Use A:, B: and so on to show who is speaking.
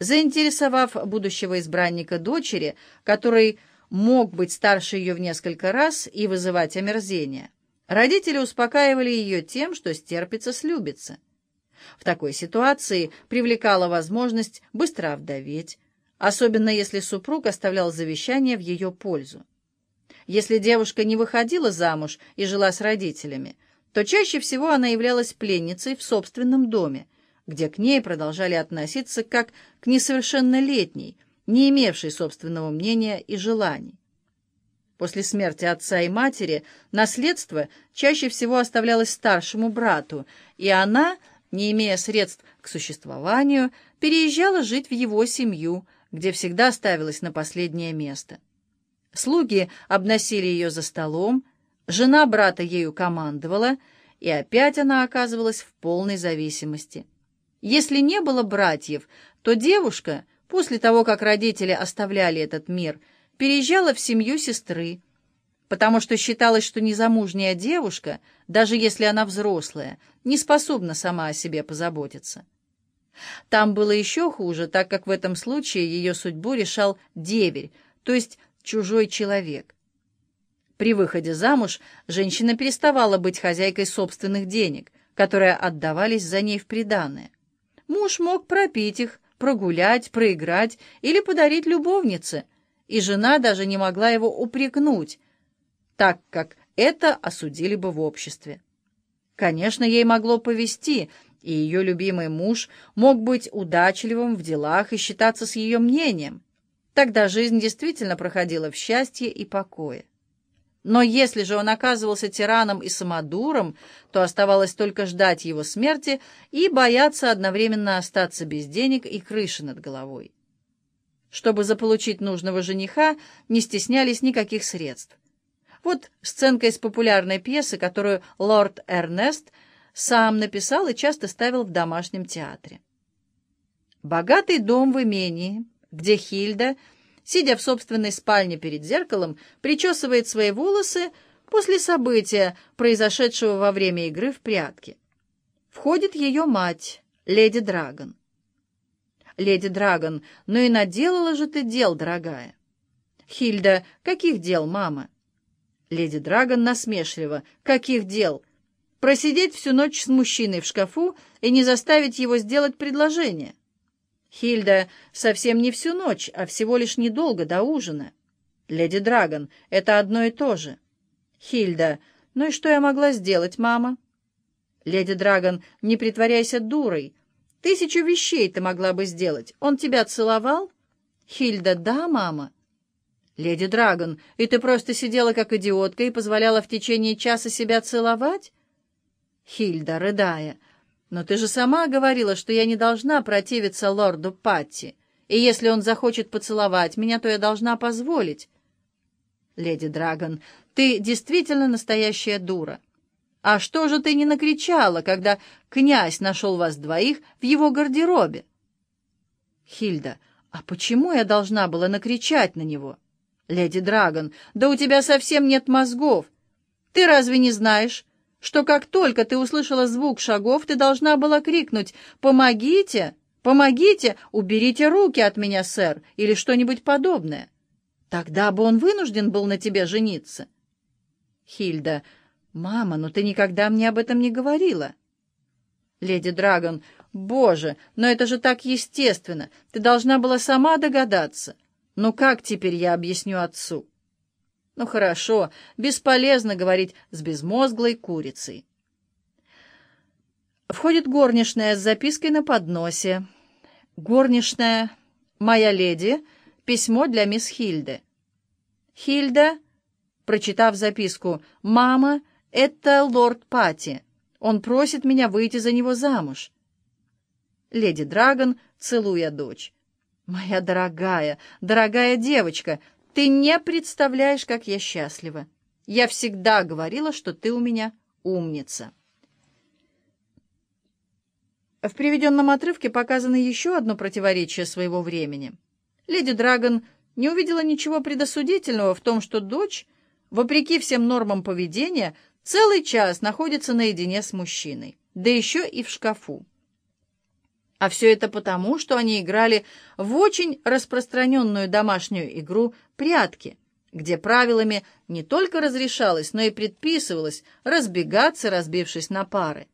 A: Заинтересовав будущего избранника дочери, который мог быть старше ее в несколько раз и вызывать омерзение, родители успокаивали ее тем, что стерпится, слюбится. В такой ситуации привлекала возможность быстро овдоветь, особенно если супруг оставлял завещание в ее пользу. Если девушка не выходила замуж и жила с родителями, то чаще всего она являлась пленницей в собственном доме, где к ней продолжали относиться как к несовершеннолетней, не имевшей собственного мнения и желаний. После смерти отца и матери наследство чаще всего оставлялось старшему брату, и она, не имея средств к существованию, переезжала жить в его семью, где всегда ставилась на последнее место. Слуги обносили ее за столом, жена брата ею командовала, и опять она оказывалась в полной зависимости. Если не было братьев, то девушка, после того, как родители оставляли этот мир, переезжала в семью сестры, потому что считалось, что незамужняя девушка, даже если она взрослая, не способна сама о себе позаботиться. Там было еще хуже, так как в этом случае ее судьбу решал деверь, то есть чужой человек. При выходе замуж женщина переставала быть хозяйкой собственных денег, которые отдавались за ней в приданое. Муж мог пропить их, прогулять, проиграть или подарить любовнице, и жена даже не могла его упрекнуть, так как это осудили бы в обществе. Конечно, ей могло повести, и ее любимый муж мог быть удачливым в делах и считаться с ее мнением. Тогда жизнь действительно проходила в счастье и покое. Но если же он оказывался тираном и самодуром, то оставалось только ждать его смерти и бояться одновременно остаться без денег и крыши над головой. Чтобы заполучить нужного жениха, не стеснялись никаких средств. Вот сценка из популярной пьесы, которую лорд Эрнест сам написал и часто ставил в домашнем театре. Богатый дом в имении, где Хильда сидя в собственной спальне перед зеркалом, причесывает свои волосы после события, произошедшего во время игры в прятки. Входит ее мать, леди Драгон. «Леди Драгон, ну и наделала же ты дел, дорогая!» «Хильда, каких дел, мама?» Леди Драгон насмешливо. «Каких дел? Просидеть всю ночь с мужчиной в шкафу и не заставить его сделать предложение?» Хильда совсем не всю ночь, а всего лишь недолго до ужина. Леди Драгон, это одно и то же. Хильда, ну и что я могла сделать, мама? Леди Драгон, не притворяйся дурой. Тысячу вещей ты могла бы сделать. Он тебя целовал? Хильда, да, мама. Леди Драгон, и ты просто сидела как идиотка и позволяла в течение часа себя целовать? Хильда, рыдая, «Но ты же сама говорила, что я не должна противиться лорду Патти, и если он захочет поцеловать меня, то я должна позволить». «Леди Драгон, ты действительно настоящая дура. А что же ты не накричала, когда князь нашел вас двоих в его гардеробе?» «Хильда, а почему я должна была накричать на него?» «Леди Драгон, да у тебя совсем нет мозгов. Ты разве не знаешь, что как только ты услышала звук шагов, ты должна была крикнуть «Помогите! Помогите! Уберите руки от меня, сэр!» или что-нибудь подобное. Тогда бы он вынужден был на тебе жениться. Хильда, мама, но ты никогда мне об этом не говорила. Леди Драгон, боже, но это же так естественно. Ты должна была сама догадаться. Ну как теперь я объясню отцу? Ну хорошо, бесполезно говорить с безмозглой курицей. Входит горничная с запиской на подносе. Горничная, моя леди, письмо для мисс Хильды. Хильда, прочитав записку, «Мама, это лорд Пати. Он просит меня выйти за него замуж». Леди Драгон, целуя дочь. «Моя дорогая, дорогая девочка, ты не представляешь, как я счастлива. Я всегда говорила, что ты у меня умница. В приведенном отрывке показано еще одно противоречие своего времени. Леди Драгон не увидела ничего предосудительного в том, что дочь, вопреки всем нормам поведения, целый час находится наедине с мужчиной, да еще и в шкафу. А все это потому, что они играли в очень распространенную домашнюю игру «прятки», где правилами не только разрешалось, но и предписывалось разбегаться, разбившись на пары.